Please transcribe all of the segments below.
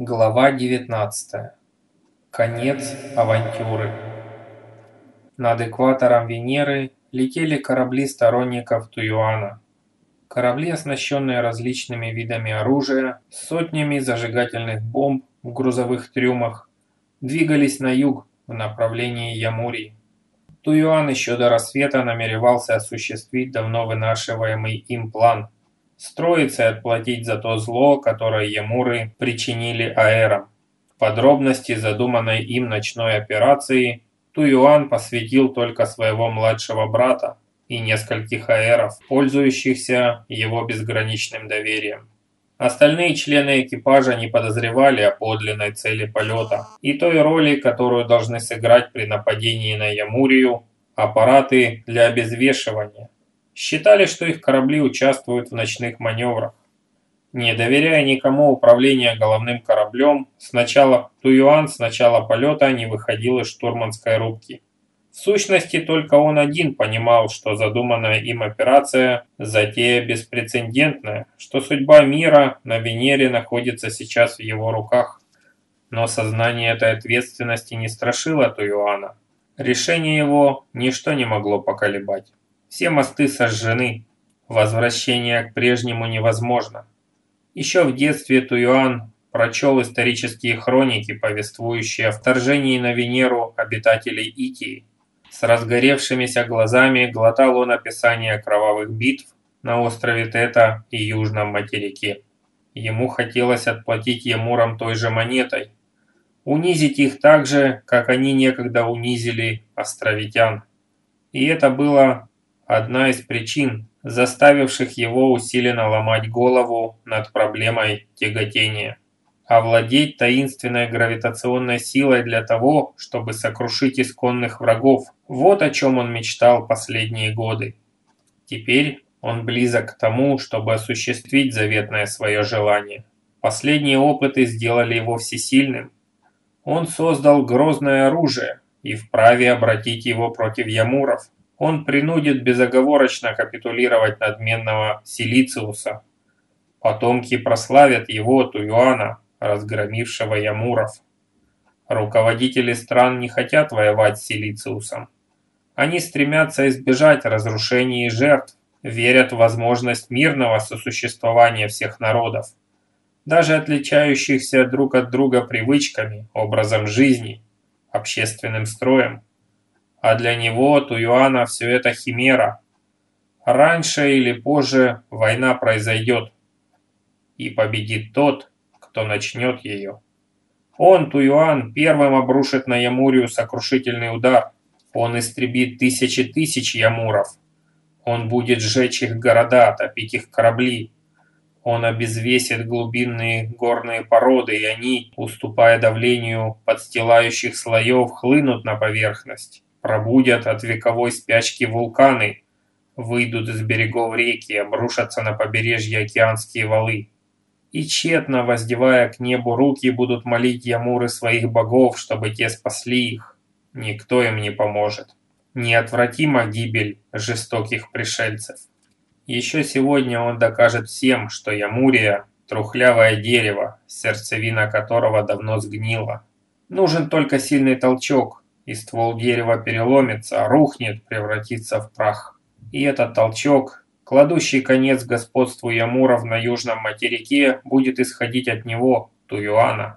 Глава 19. Конец авантюры. Над экватором Венеры летели корабли сторонников Туюана. Корабли, оснащенные различными видами оружия, сотнями зажигательных бомб в грузовых трюмах, двигались на юг в направлении Ямурии. Туюан еще до рассвета намеревался осуществить давно вынашиваемый им план – строиться и отплатить за то зло, которое Емуры причинили аэрам. Подробности задуманной им ночной операции Туюан посвятил только своего младшего брата и нескольких аэров, пользующихся его безграничным доверием. Остальные члены экипажа не подозревали о подлинной цели полета и той роли, которую должны сыграть при нападении на Ямурию аппараты для обезвешивания, считали, что их корабли участвуют в ночных маневрах. Не доверяя никому управления головным кораблем, сначала Туюан с начала полета не выходил из штурманской рубки. В сущности, только он один понимал, что задуманная им операция – затея беспрецедентная, что судьба мира на Венере находится сейчас в его руках. Но сознание этой ответственности не страшило Туюана. Решение его ничто не могло поколебать. Все мосты сожжены, возвращение к прежнему невозможно. Еще в детстве Туюан прочел исторические хроники, повествующие о вторжении на Венеру обитателей Итии. С разгоревшимися глазами глотал он описание кровавых битв на острове Тета и Южном материке. Ему хотелось отплатить Емурам той же монетой, унизить их так же, как они некогда унизили островитян. И это было одна из причин, заставивших его усиленно ломать голову над проблемой тяготения. Овладеть таинственной гравитационной силой для того, чтобы сокрушить исконных врагов – вот о чем он мечтал последние годы. Теперь он близок к тому, чтобы осуществить заветное свое желание. Последние опыты сделали его всесильным. Он создал грозное оружие и вправе обратить его против ямуров – он принудит безоговорочно капитулировать надменного Силициуса. Потомки прославят его, Туюана, разгромившего Ямуров. Руководители стран не хотят воевать с Силициусом. Они стремятся избежать разрушений и жертв, верят в возможность мирного сосуществования всех народов, даже отличающихся друг от друга привычками, образом жизни, общественным строем. А для него, Туюана, все это химера. Раньше или позже война произойдет. И победит тот, кто начнет ее. Он, Туюан, первым обрушит на Ямурию сокрушительный удар. Он истребит тысячи тысяч Ямуров. Он будет сжечь их города, топить их корабли. Он обезвесит глубинные горные породы, и они, уступая давлению подстилающих слоев, хлынут на поверхность пробудят от вековой спячки вулканы, выйдут из берегов реки, обрушатся на побережье океанские валы. И тщетно, воздевая к небу руки, будут молить ямуры своих богов, чтобы те спасли их. Никто им не поможет. Неотвратима гибель жестоких пришельцев. Еще сегодня он докажет всем, что Ямурия – трухлявое дерево, сердцевина которого давно сгнила. Нужен только сильный толчок, и ствол дерева переломится, рухнет, превратится в прах. И этот толчок, кладущий конец господству Ямуров на южном материке, будет исходить от него, Туюана.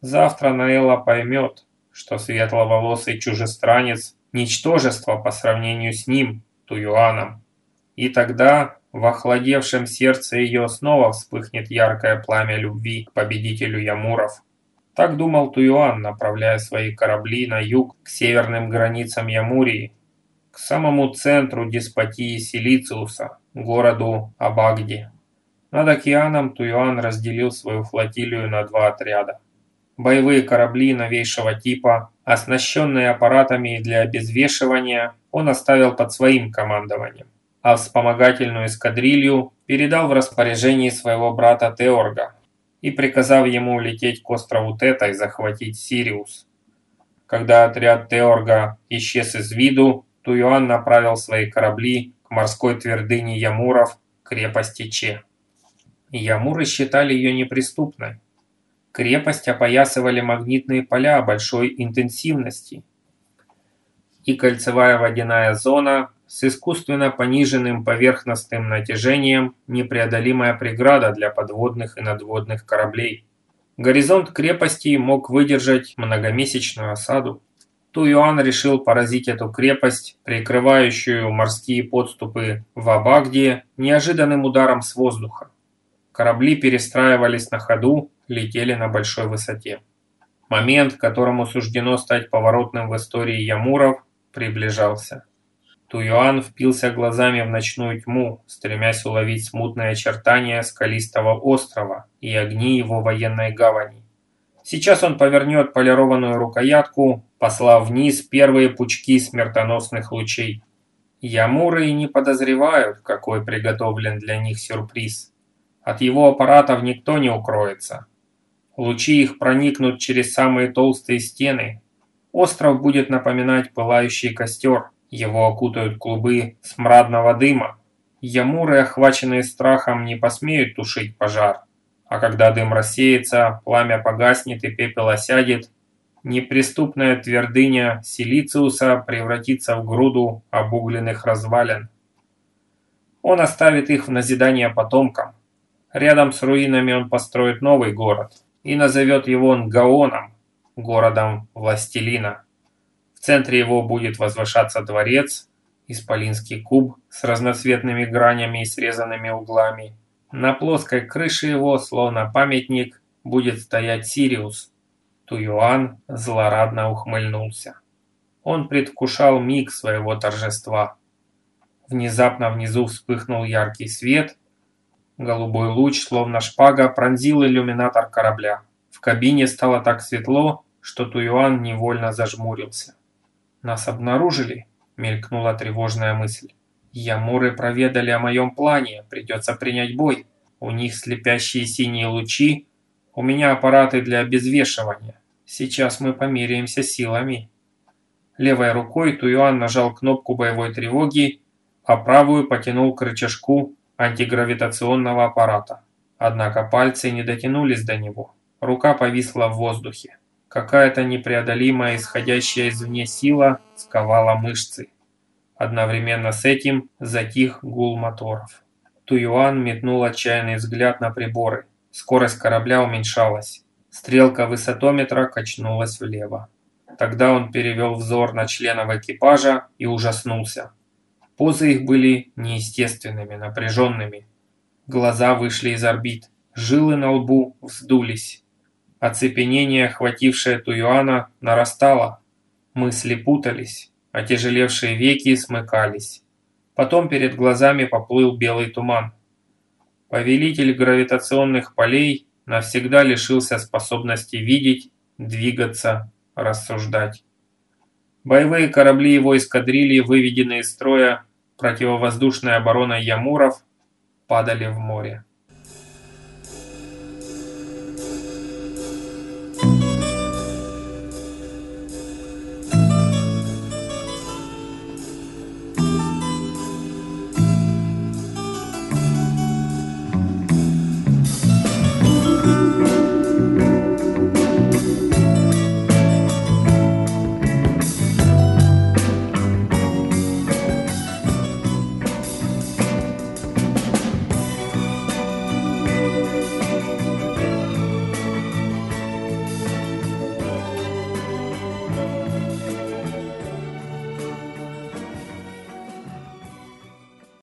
Завтра Наэла поймет, что светловолосый чужестранец – ничтожество по сравнению с ним, Туюаном. И тогда в охладевшем сердце ее снова вспыхнет яркое пламя любви к победителю Ямуров. Так думал Туюан, направляя свои корабли на юг, к северным границам Ямурии, к самому центру деспотии Силициуса, городу Абагди. Над океаном Туюан разделил свою флотилию на два отряда. Боевые корабли новейшего типа, оснащенные аппаратами для обезвешивания, он оставил под своим командованием, а вспомогательную эскадрилью передал в распоряжение своего брата Теорга, и приказав ему улететь к острову Тета и захватить Сириус. Когда отряд Теорга исчез из виду, Туюан направил свои корабли к морской твердыне Ямуров, крепости Че. Ямуры считали ее неприступной. Крепость опоясывали магнитные поля большой интенсивности и кольцевая водяная зона с искусственно пониженным поверхностным натяжением непреодолимая преграда для подводных и надводных кораблей. Горизонт крепости мог выдержать многомесячную осаду. Туюан решил поразить эту крепость, прикрывающую морские подступы в Абагде, неожиданным ударом с воздуха. Корабли перестраивались на ходу, летели на большой высоте. Момент, которому суждено стать поворотным в истории Ямуров, приближался. Туюан впился глазами в ночную тьму, стремясь уловить смутные очертания скалистого острова и огни его военной гавани. Сейчас он повернет полированную рукоятку, послав вниз первые пучки смертоносных лучей. Ямуры не подозревают, какой приготовлен для них сюрприз. От его аппаратов никто не укроется. Лучи их проникнут через самые толстые стены. Остров будет напоминать пылающий костер. Его окутают клубы смрадного дыма. Ямуры, охваченные страхом, не посмеют тушить пожар. А когда дым рассеется, пламя погаснет и пепел осядет, неприступная твердыня Силициуса превратится в груду обугленных развалин. Он оставит их в назидание потомкам. Рядом с руинами он построит новый город и назовет его Нгаоном, городом Властелина. Центре его будет возвышаться дворец, исполинский куб с разноцветными гранями и срезанными углами. На плоской крыше его, словно памятник, будет стоять Сириус. Туюан злорадно ухмыльнулся. Он предвкушал миг своего торжества. Внезапно внизу вспыхнул яркий свет, Голубой луч, словно шпага, пронзил иллюминатор корабля. В кабине стало так светло, что Туюан невольно зажмурился. «Нас обнаружили?» – мелькнула тревожная мысль. «Ямуры проведали о моем плане, придется принять бой. У них слепящие синие лучи, у меня аппараты для обезвешивания. Сейчас мы померяемся силами». Левой рукой Туюан нажал кнопку боевой тревоги, а правую потянул к рычажку антигравитационного аппарата. Однако пальцы не дотянулись до него. Рука повисла в воздухе. Какая-то непреодолимая исходящая извне сила сковала мышцы. Одновременно с этим затих гул моторов. Туюан метнул отчаянный взгляд на приборы. Скорость корабля уменьшалась. Стрелка высотометра качнулась влево. Тогда он перевел взор на членов экипажа и ужаснулся. Позы их были неестественными, напряженными. Глаза вышли из орбит, жилы на лбу вздулись. Оцепенение, охватившее Туюана, нарастало. Мысли путались, отяжелевшие веки смыкались. Потом перед глазами поплыл белый туман. Повелитель гравитационных полей навсегда лишился способности видеть, двигаться, рассуждать. Боевые корабли его эскадрильи, выведенные из строя противовоздушной обороной Ямуров, падали в море.